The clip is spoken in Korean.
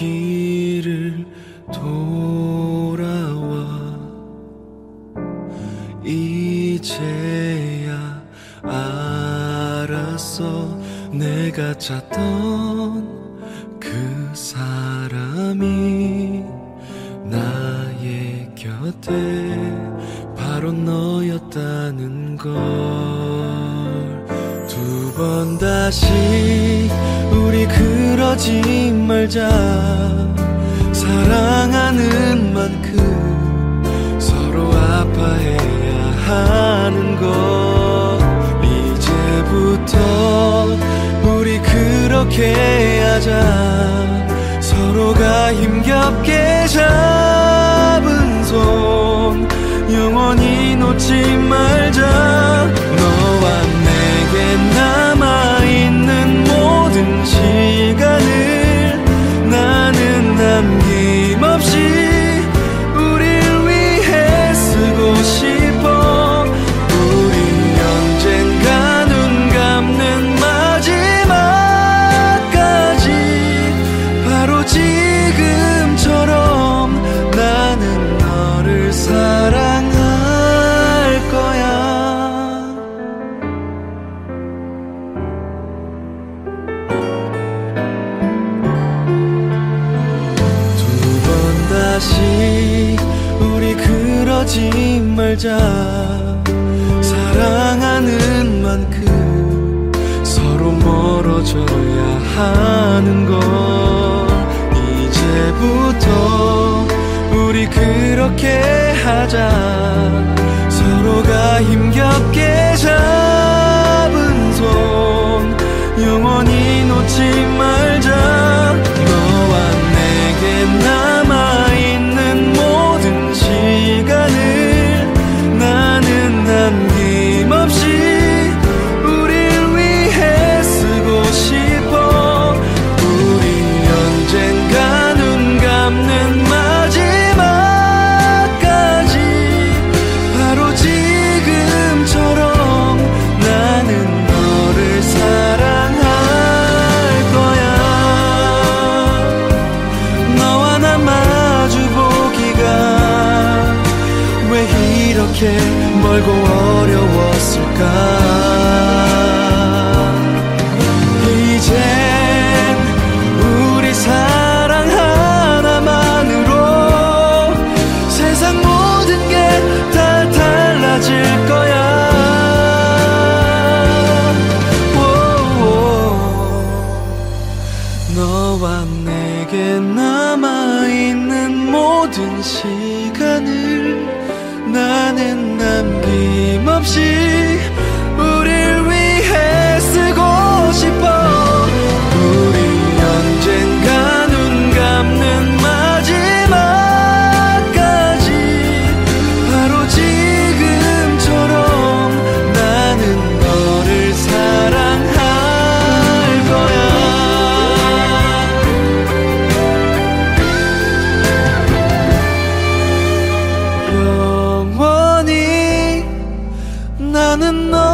길을 돌아와 이제야 알았어 내가 찾던 그 사람이 나의 곁에 바로 너였다는 걸 두 번 다시 우리 그 러지 말자. 사랑하는 만큼 서로 아파해야 하는 것 이제부터 우리 그렇게 하자. 서로가 힘겹게 잡은 손. 영원히 놓지 말자 사랑할 거야. 두번 다시 우리 그러지 말자. 사랑하는 만큼 서로 멀어져야 하는 것 우리 그렇게 하자. 서로가 힘겹게 잡 이렇게 멀고 어려웠을까? 이젠 우리 사랑 하나만으로 세상 모든 게 다 달라질 거야. 오, 너와 내게 남아있는 모든 시간을 나는 남김없이 나는 너